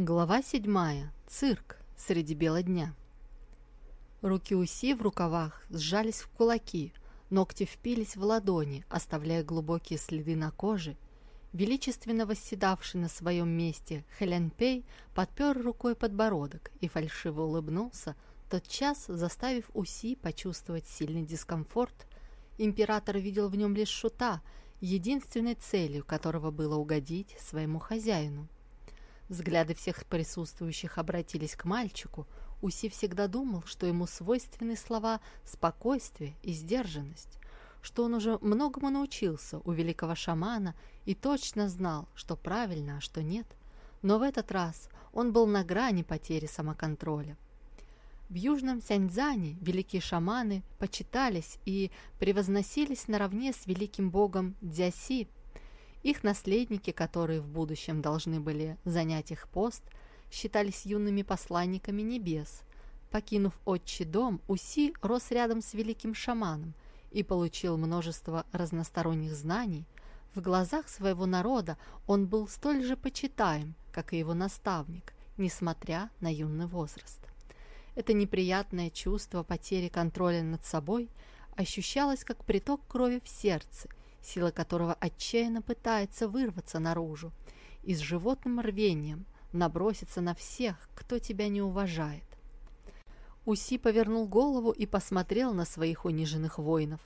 Глава седьмая. Цирк среди бела дня. Руки Уси в рукавах сжались в кулаки, ногти впились в ладони, оставляя глубокие следы на коже. Величественно восседавший на своем месте Хелен Пей подпер рукой подбородок и фальшиво улыбнулся, тотчас заставив Уси почувствовать сильный дискомфорт. Император видел в нем лишь шута, единственной целью которого было угодить своему хозяину. Взгляды всех присутствующих обратились к мальчику. Уси всегда думал, что ему свойственны слова «спокойствие» и «сдержанность», что он уже многому научился у великого шамана и точно знал, что правильно, а что нет. Но в этот раз он был на грани потери самоконтроля. В Южном Сяньцзане великие шаманы почитались и превозносились наравне с великим богом Дзяси, их наследники, которые в будущем должны были занять их пост, считались юными посланниками небес. Покинув отчий дом, Уси рос рядом с великим шаманом и получил множество разносторонних знаний. В глазах своего народа он был столь же почитаем, как и его наставник, несмотря на юный возраст. Это неприятное чувство потери контроля над собой ощущалось как приток крови в сердце сила которого отчаянно пытается вырваться наружу и с животным рвением наброситься на всех, кто тебя не уважает. Уси повернул голову и посмотрел на своих униженных воинов.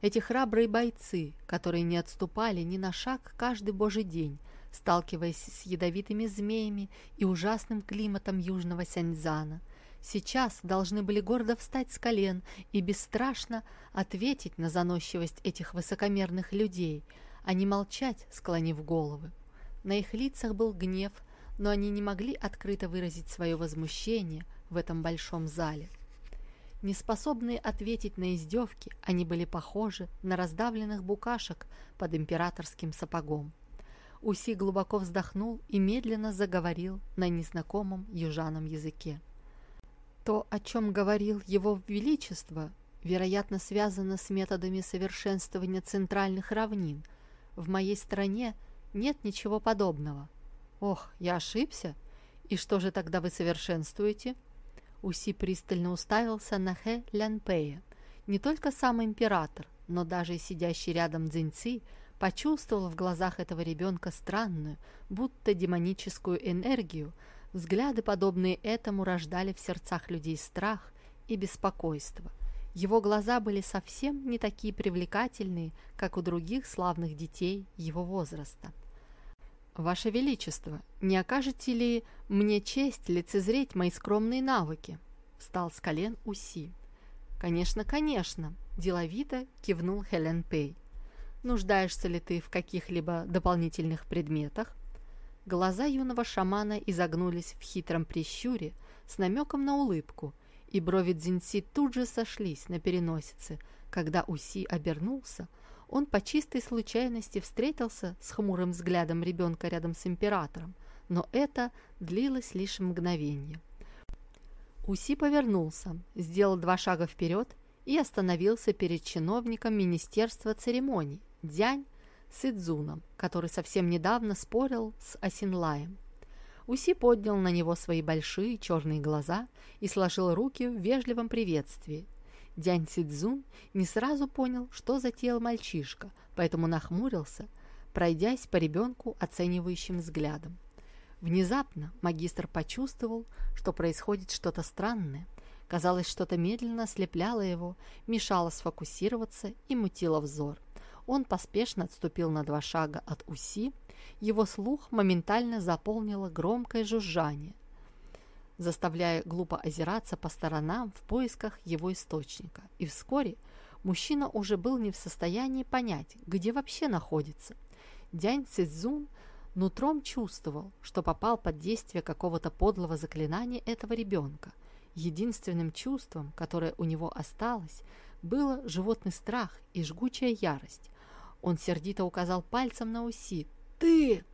Эти храбрые бойцы, которые не отступали ни на шаг каждый божий день, сталкиваясь с ядовитыми змеями и ужасным климатом южного Сяньцзана – сейчас должны были гордо встать с колен и бесстрашно ответить на заносчивость этих высокомерных людей, а не молчать, склонив головы. На их лицах был гнев, но они не могли открыто выразить свое возмущение в этом большом зале. Неспособные ответить на издевки, они были похожи на раздавленных букашек под императорским сапогом. Уси глубоко вздохнул и медленно заговорил на незнакомом южаном языке. То, о чем говорил Его Величество, вероятно, связано с методами совершенствования центральных равнин. В моей стране нет ничего подобного. Ох, я ошибся? И что же тогда вы совершенствуете? Уси пристально уставился на Хэ Лянпэя. Не только сам император, но даже сидящий рядом Цзиньци почувствовал в глазах этого ребенка странную, будто демоническую энергию, Взгляды, подобные этому, рождали в сердцах людей страх и беспокойство. Его глаза были совсем не такие привлекательные, как у других славных детей его возраста. «Ваше Величество, не окажете ли мне честь лицезреть мои скромные навыки?» Встал с колен Уси. «Конечно, конечно», – деловито кивнул Хелен Пей. «Нуждаешься ли ты в каких-либо дополнительных предметах?» Глаза юного шамана изогнулись в хитром прищуре с намеком на улыбку, и брови Дзинси тут же сошлись на переносице. Когда Уси обернулся, он по чистой случайности встретился с хмурым взглядом ребенка рядом с императором, но это длилось лишь мгновение. Уси повернулся, сделал два шага вперед и остановился перед чиновником Министерства церемоний Дянь с Идзуном, который совсем недавно спорил с Асинлаем. Уси поднял на него свои большие черные глаза и сложил руки в вежливом приветствии. Дянь Сидзун не сразу понял, что затеял мальчишка, поэтому нахмурился, пройдясь по ребенку оценивающим взглядом. Внезапно магистр почувствовал, что происходит что-то странное. Казалось, что-то медленно ослепляло его, мешало сфокусироваться и мутило взор. Он поспешно отступил на два шага от Уси. Его слух моментально заполнило громкое жужжание, заставляя глупо озираться по сторонам в поисках его источника. И вскоре мужчина уже был не в состоянии понять, где вообще находится. Дянь Цзун нутром чувствовал, что попал под действие какого-то подлого заклинания этого ребенка. Единственным чувством, которое у него осталось, было животный страх и жгучая ярость. Он сердито указал пальцем на Уси. «Ты!»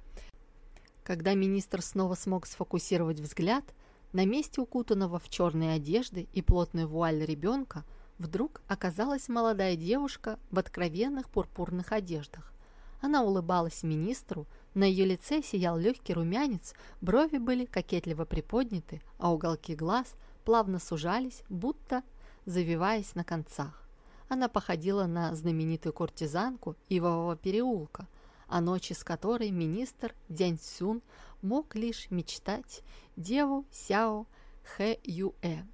Когда министр снова смог сфокусировать взгляд, на месте укутанного в черные одежды и плотную вуаль ребенка вдруг оказалась молодая девушка в откровенных пурпурных одеждах. Она улыбалась министру, На ее лице сиял легкий румянец, брови были кокетливо приподняты, а уголки глаз плавно сужались, будто завиваясь на концах. Она походила на знаменитую куртизанку Ивового переулка, о ночи с которой министр Дянь Сюн мог лишь мечтать деву Сяо Хэ Юэ.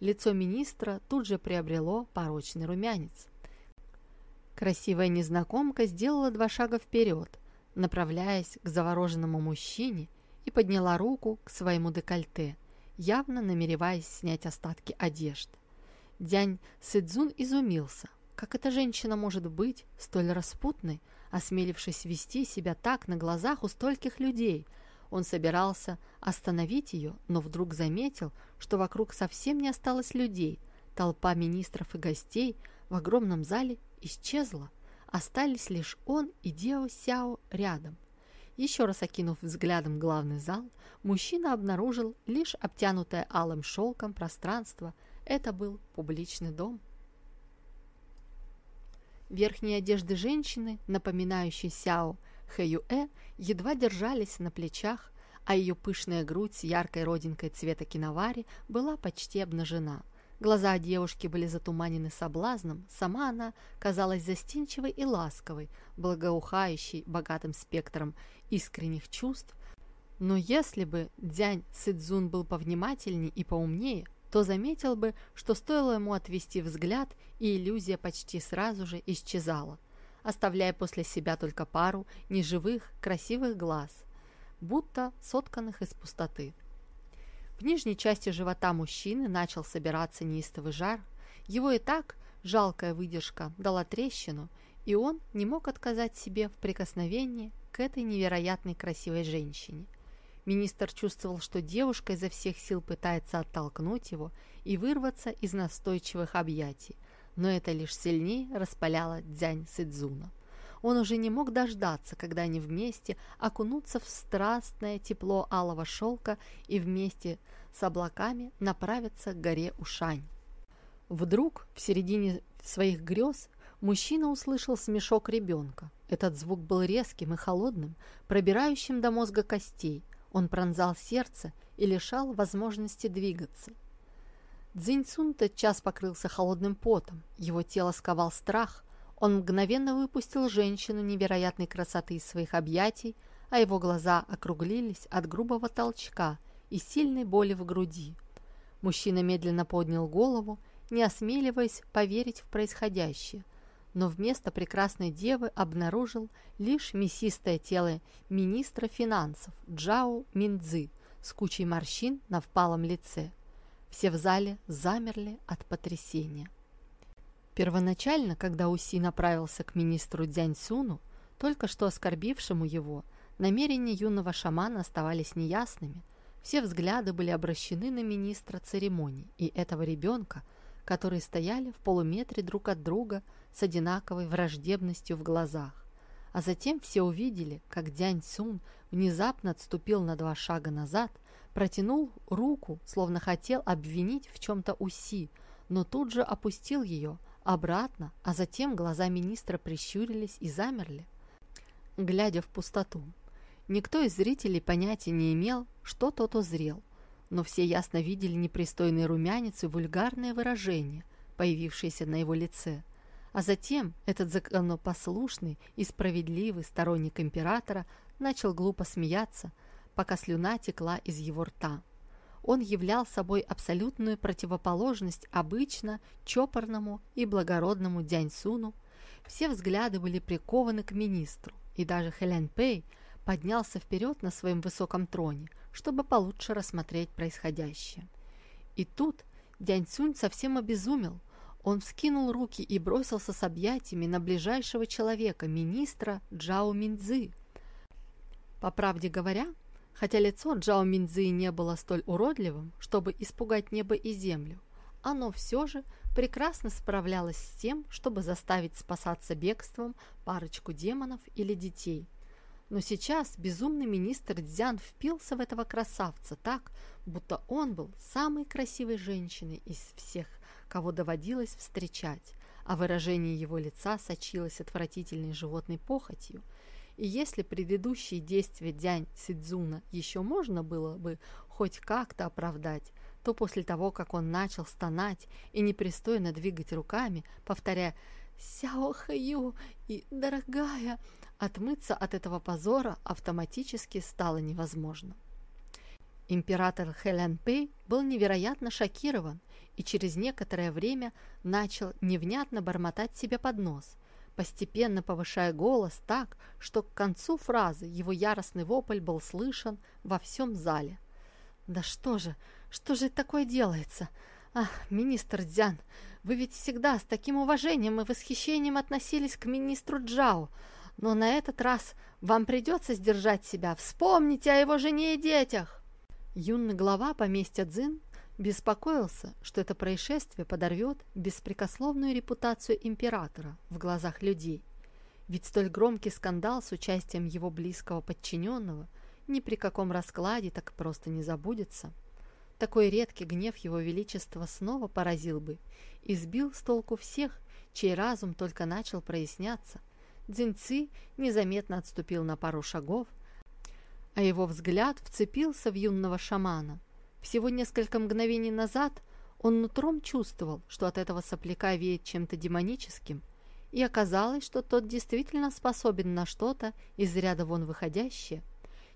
Лицо министра тут же приобрело порочный румянец. Красивая незнакомка сделала два шага вперед, направляясь к завороженному мужчине и подняла руку к своему декольте, явно намереваясь снять остатки одежды. Дянь Сэдзун изумился. Как эта женщина может быть столь распутной, осмелившись вести себя так на глазах у стольких людей? Он собирался остановить ее, но вдруг заметил, что вокруг совсем не осталось людей. Толпа министров и гостей в огромном зале исчезла. Остались лишь он и Део Сяо рядом. Еще раз окинув взглядом главный зал, мужчина обнаружил лишь обтянутое алым шелком пространство. Это был публичный дом. Верхние одежды женщины, напоминающей Сяо Хэюэ, едва держались на плечах, а ее пышная грудь с яркой родинкой цвета киновари была почти обнажена. Глаза девушки были затуманены соблазном, сама она казалась застенчивой и ласковой, благоухающей богатым спектром искренних чувств. Но если бы Дзянь Сыдзун был повнимательней и поумнее, то заметил бы, что стоило ему отвести взгляд, и иллюзия почти сразу же исчезала, оставляя после себя только пару неживых, красивых глаз, будто сотканных из пустоты. В нижней части живота мужчины начал собираться неистовый жар. Его и так жалкая выдержка дала трещину, и он не мог отказать себе в прикосновении к этой невероятной красивой женщине. Министр чувствовал, что девушка изо всех сил пытается оттолкнуть его и вырваться из настойчивых объятий, но это лишь сильнее распаляло Дзянь Сыдзуна. Он уже не мог дождаться, когда они вместе окунутся в страстное тепло алого шелка и вместе с облаками направятся к горе Ушань. Вдруг, в середине своих грез, мужчина услышал смешок ребенка. Этот звук был резким и холодным, пробирающим до мозга костей. Он пронзал сердце и лишал возможности двигаться. Цзиньцун тотчас покрылся холодным потом, его тело сковал страх, он мгновенно выпустил женщину невероятной красоты из своих объятий, а его глаза округлились от грубого толчка и сильной боли в груди. Мужчина медленно поднял голову, не осмеливаясь поверить в происходящее, но вместо прекрасной девы обнаружил лишь мясистое тело министра финансов Джао Миндзы с кучей морщин на впалом лице. Все в зале замерли от потрясения. Первоначально, когда Уси направился к министру Дзяньсуну, только что оскорбившему его, намерения юного шамана оставались неясными. Все взгляды были обращены на министра церемоний и этого ребенка, которые стояли в полуметре друг от друга с одинаковой враждебностью в глазах. А затем все увидели, как Дянь Сун внезапно отступил на два шага назад, протянул руку, словно хотел обвинить в чем-то Уси, но тут же опустил ее – обратно, а затем глаза министра прищурились и замерли, глядя в пустоту. Никто из зрителей понятия не имел, что тот узрел, но все ясно видели непристойный румянец и вульгарное выражение, появившееся на его лице. А затем этот законопослушный и справедливый сторонник императора начал глупо смеяться, пока слюна текла из его рта он являл собой абсолютную противоположность обычно чопорному и благородному Дяньсуну. Все взгляды были прикованы к министру, и даже Хэлянь Пэй поднялся вперед на своем высоком троне, чтобы получше рассмотреть происходящее. И тут Дяньсунь совсем обезумел. Он вскинул руки и бросился с объятиями на ближайшего человека, министра Джао Минзы. По правде говоря, Хотя лицо Джао Минзы не было столь уродливым, чтобы испугать небо и землю, оно все же прекрасно справлялось с тем, чтобы заставить спасаться бегством парочку демонов или детей. Но сейчас безумный министр Дзян впился в этого красавца так, будто он был самой красивой женщиной из всех, кого доводилось встречать, а выражение его лица сочилось отвратительной животной похотью – И если предыдущие действия Дянь Сидзуна еще можно было бы хоть как-то оправдать, то после того, как он начал стонать и непристойно двигать руками, повторяя «Сяо Хаю» и «Дорогая», отмыться от этого позора автоматически стало невозможно. Император Хэлен Пэй был невероятно шокирован и через некоторое время начал невнятно бормотать себе под нос, постепенно повышая голос так, что к концу фразы его яростный вопль был слышен во всем зале. «Да что же, что же такое делается? Ах, министр Дзян, вы ведь всегда с таким уважением и восхищением относились к министру Джао, но на этот раз вам придется сдержать себя. Вспомните о его жене и детях!» Юный глава поместья Цзин беспокоился, что это происшествие подорвет беспрекословную репутацию императора в глазах людей. Ведь столь громкий скандал с участием его близкого подчиненного ни при каком раскладе так просто не забудется. Такой редкий гнев его величества снова поразил бы и сбил с толку всех, чей разум только начал проясняться. Дзиньци незаметно отступил на пару шагов, а его взгляд вцепился в юного шамана – всего несколько мгновений назад он нутром чувствовал, что от этого сопляка веет чем-то демоническим, и оказалось, что тот действительно способен на что-то из ряда вон выходящее.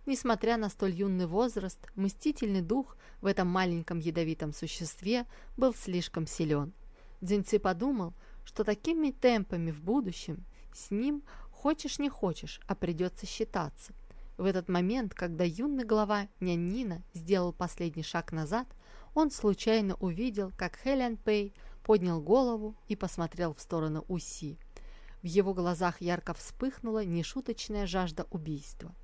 Несмотря на столь юный возраст, мстительный дух в этом маленьком ядовитом существе был слишком силен. Дзиньци подумал, что такими темпами в будущем с ним хочешь не хочешь, а придется считаться. В этот момент, когда юный глава Няннина сделал последний шаг назад, он случайно увидел, как Хелен Пэй поднял голову и посмотрел в сторону Уси. В его глазах ярко вспыхнула нешуточная жажда убийства.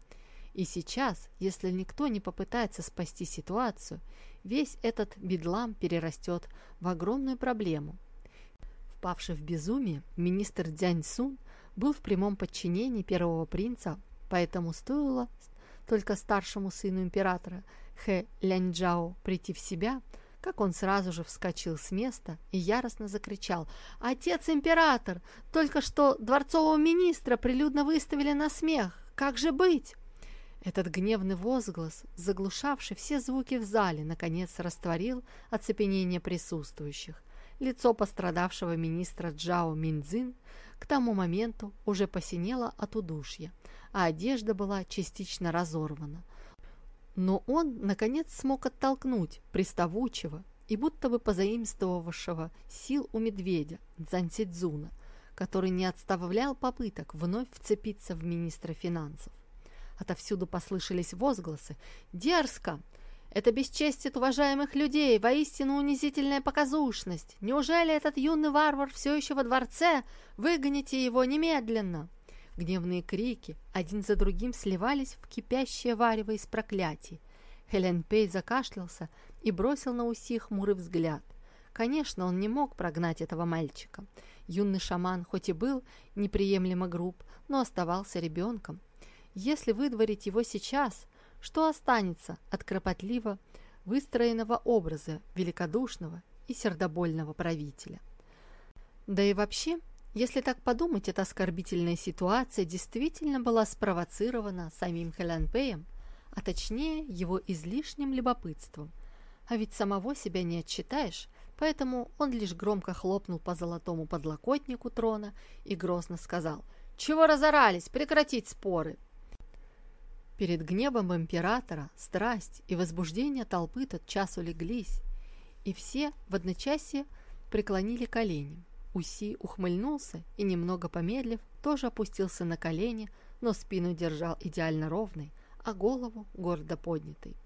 И сейчас, если никто не попытается спасти ситуацию, весь этот бедлам перерастет в огромную проблему. Впавший в безумие, министр Дзянь Сун был в прямом подчинении первого принца Поэтому стоило только старшему сыну императора Хэ Ляньчжао прийти в себя, как он сразу же вскочил с места и яростно закричал «Отец император! Только что дворцового министра прилюдно выставили на смех! Как же быть?» Этот гневный возглас, заглушавший все звуки в зале, наконец растворил оцепенение присутствующих. Лицо пострадавшего министра Джао Минзин к тому моменту уже посинело от удушья, а одежда была частично разорвана. Но он, наконец, смог оттолкнуть приставучего и будто бы позаимствовавшего сил у медведя Дзансидзуна, который не отставлял попыток вновь вцепиться в министра финансов. Отовсюду послышались возгласы «Дерзко! Это бесчестит уважаемых людей, воистину унизительная показушность! Неужели этот юный варвар все еще во дворце? Выгоните его немедленно!» Гневные крики один за другим сливались в кипящее варево из проклятий. Хелен Пей закашлялся и бросил на Уси хмурый взгляд. Конечно, он не мог прогнать этого мальчика. Юный шаман хоть и был неприемлемо груб, но оставался ребенком. Если выдворить его сейчас, что останется от кропотливо выстроенного образа великодушного и сердобольного правителя? Да и вообще, если так подумать, эта оскорбительная ситуация действительно была спровоцирована самим Хэлянпеем, а точнее его излишним любопытством. А ведь самого себя не отчитаешь, поэтому он лишь громко хлопнул по золотому подлокотнику трона и грозно сказал «Чего разорались? Прекратить споры!» Перед гневом императора страсть и возбуждение толпы тот час улеглись, и все в одночасье преклонили колени. Уси ухмыльнулся и, немного помедлив, тоже опустился на колени, но спину держал идеально ровной, а голову гордо поднятой.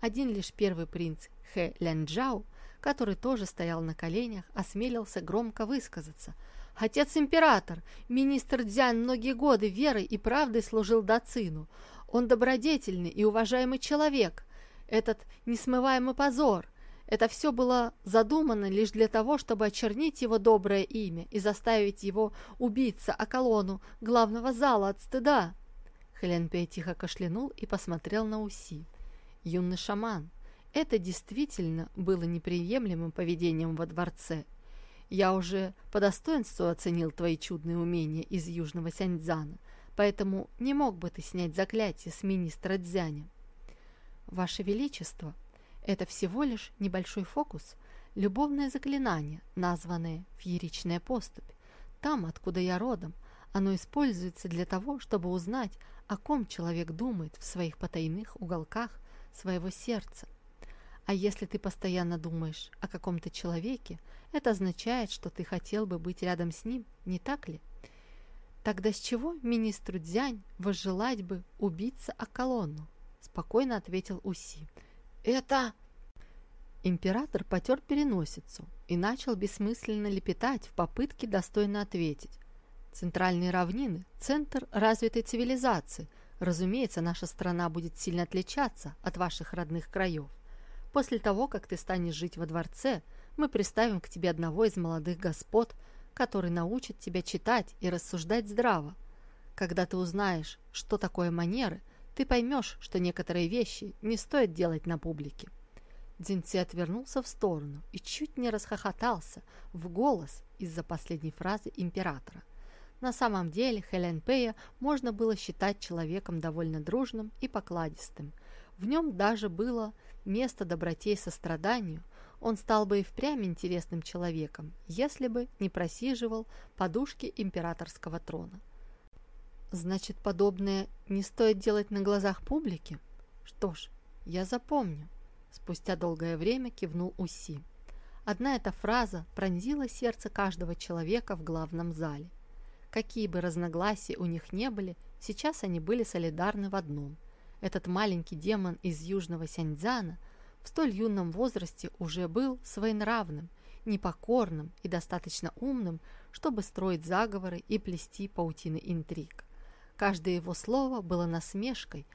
Один лишь первый принц Хэ Лянджао, который тоже стоял на коленях, осмелился громко высказаться. «Отец-император, министр Дзян многие годы верой и правдой служил Дацину. Он добродетельный и уважаемый человек. Этот несмываемый позор — это все было задумано лишь для того, чтобы очернить его доброе имя и заставить его убиться о колонну главного зала от стыда. Хеленпей тихо кашлянул и посмотрел на Уси. Юный шаман. Это действительно было неприемлемым поведением во дворце. Я уже по достоинству оценил твои чудные умения из Южного Сяньцзана, поэтому не мог бы ты снять заклятие с министра Дзяня. Ваше Величество, это всего лишь небольшой фокус, любовное заклинание, названное «фееричная поступь». Там, откуда я родом, оно используется для того, чтобы узнать, о ком человек думает в своих потайных уголках своего сердца. А если ты постоянно думаешь о каком-то человеке, это означает, что ты хотел бы быть рядом с ним, не так ли? Тогда с чего министру Дзянь возжелать бы убиться о колонну? Спокойно ответил Уси. Это... Император потер переносицу и начал бессмысленно лепетать в попытке достойно ответить. Центральные равнины – центр развитой цивилизации. Разумеется, наша страна будет сильно отличаться от ваших родных краев. После того, как ты станешь жить во дворце, мы приставим к тебе одного из молодых господ, который научит тебя читать и рассуждать здраво. Когда ты узнаешь, что такое манеры, ты поймешь, что некоторые вещи не стоит делать на публике. Дзинци отвернулся в сторону и чуть не расхохотался в голос из-за последней фразы императора. На самом деле Хелен Пея можно было считать человеком довольно дружным и покладистым. В нем даже было место доброте и состраданию. Он стал бы и впрямь интересным человеком, если бы не просиживал подушки императорского трона. Значит, подобное не стоит делать на глазах публики? Что ж, я запомню. Спустя долгое время кивнул Уси. Одна эта фраза пронзила сердце каждого человека в главном зале. Какие бы разногласия у них не были, сейчас они были солидарны в одном. Этот маленький демон из южного Сяньцзяна в столь юном возрасте уже был своенравным, непокорным и достаточно умным, чтобы строить заговоры и плести паутины интриг. Каждое его слово было насмешкой,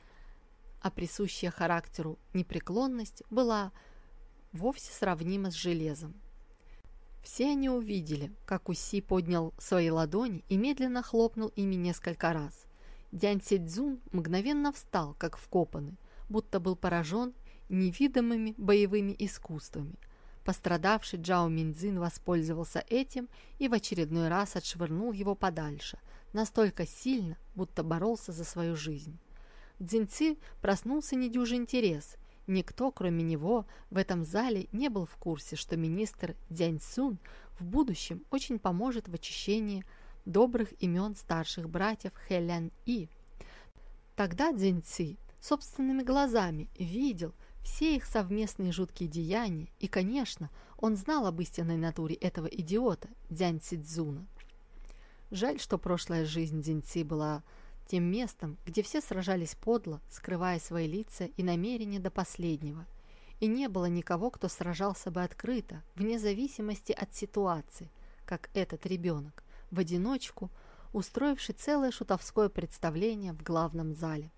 а присущая характеру непреклонность была вовсе сравнима с железом. Все они увидели, как Уси поднял свои ладони и медленно хлопнул ими несколько раз. Дянь Сидзун мгновенно встал, как вкопанный, будто был поражен невидимыми боевыми искусствами. Пострадавший Джао Минзин воспользовался этим и в очередной раз отшвырнул его подальше, настолько сильно, будто боролся за свою жизнь. Дзиньци проснулся недюжий интерес. Никто, кроме него, в этом зале не был в курсе, что министр Дянь Сун в будущем очень поможет в очищении добрых имен старших братьев Хэлян И. Тогда Дзиньци собственными глазами видел все их совместные жуткие деяния, и, конечно, он знал об истинной натуре этого идиота, Дзянь Цидзуна. Жаль, что прошлая жизнь Дзиньци была тем местом, где все сражались подло, скрывая свои лица и намерения до последнего. И не было никого, кто сражался бы открыто, вне зависимости от ситуации, как этот ребенок, в одиночку, устроивший целое шутовское представление в главном зале.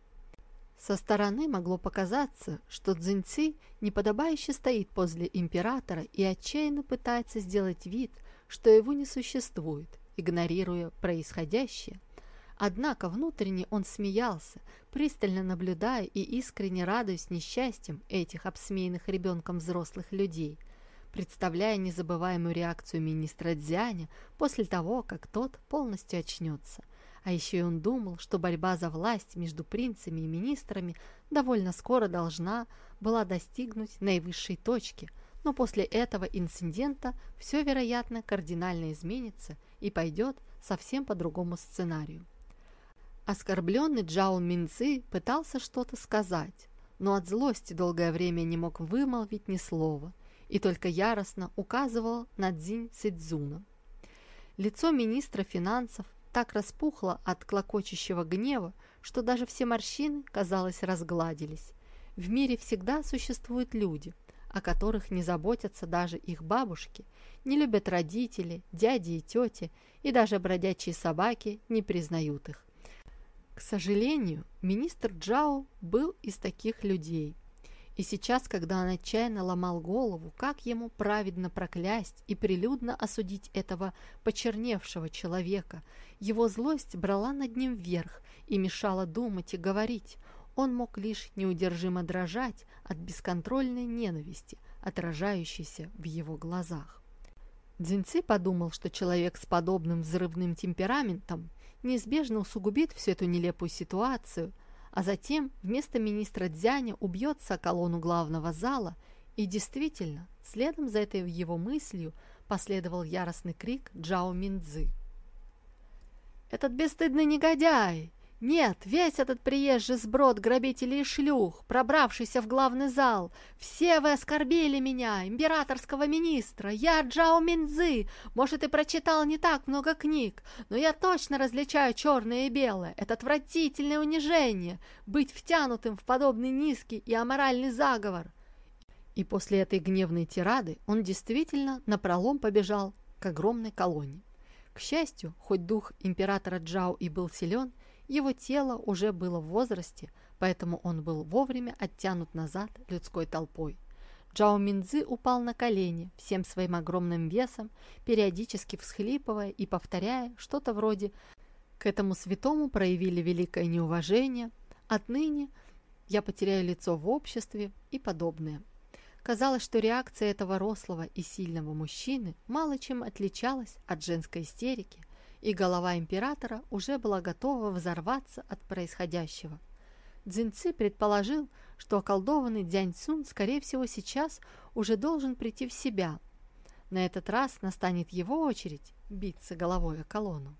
Со стороны могло показаться, что Цзиньци неподобающе стоит возле императора и отчаянно пытается сделать вид, что его не существует, игнорируя происходящее – Однако внутренне он смеялся, пристально наблюдая и искренне радуясь несчастьям этих обсмеянных ребенком взрослых людей, представляя незабываемую реакцию министра Дзяня после того, как тот полностью очнется. А еще и он думал, что борьба за власть между принцами и министрами довольно скоро должна была достигнуть наивысшей точки, но после этого инцидента все, вероятно, кардинально изменится и пойдет совсем по другому сценарию. Оскорбленный Джао Минци пытался что-то сказать, но от злости долгое время не мог вымолвить ни слова и только яростно указывал на Дзинь Сидзуна. Лицо министра финансов так распухло от клокочущего гнева, что даже все морщины, казалось, разгладились. В мире всегда существуют люди, о которых не заботятся даже их бабушки, не любят родители, дяди и тети, и даже бродячие собаки не признают их. К сожалению, министр Джао был из таких людей. И сейчас, когда он отчаянно ломал голову, как ему праведно проклясть и прилюдно осудить этого почерневшего человека, его злость брала над ним вверх и мешала думать и говорить. Он мог лишь неудержимо дрожать от бесконтрольной ненависти, отражающейся в его глазах. Дзиньци подумал, что человек с подобным взрывным темпераментом неизбежно усугубит всю эту нелепую ситуацию, а затем вместо министра Дзяня убьется колонну главного зала, и действительно, следом за этой его мыслью последовал яростный крик Джао Минзы. «Этот бесстыдный негодяй! Нет, весь этот приезжий сброд грабителей и шлюх, пробравшийся в главный зал, все вы оскорбили меня, императорского министра, я Джао Минзы, может, и прочитал не так много книг, но я точно различаю черное и белое, это отвратительное унижение, быть втянутым в подобный низкий и аморальный заговор. И после этой гневной тирады он действительно напролом побежал к огромной колонне. К счастью, хоть дух императора Джао и был силен, его тело уже было в возрасте, поэтому он был вовремя оттянут назад людской толпой. Джао Минзы упал на колени всем своим огромным весом, периодически всхлипывая и повторяя что-то вроде «К этому святому проявили великое неуважение, отныне я потеряю лицо в обществе» и подобное. Казалось, что реакция этого рослого и сильного мужчины мало чем отличалась от женской истерики, и голова императора уже была готова взорваться от происходящего. Цзиньци предположил, что околдованный Дянь скорее всего, сейчас уже должен прийти в себя. На этот раз настанет его очередь биться головой о колонну.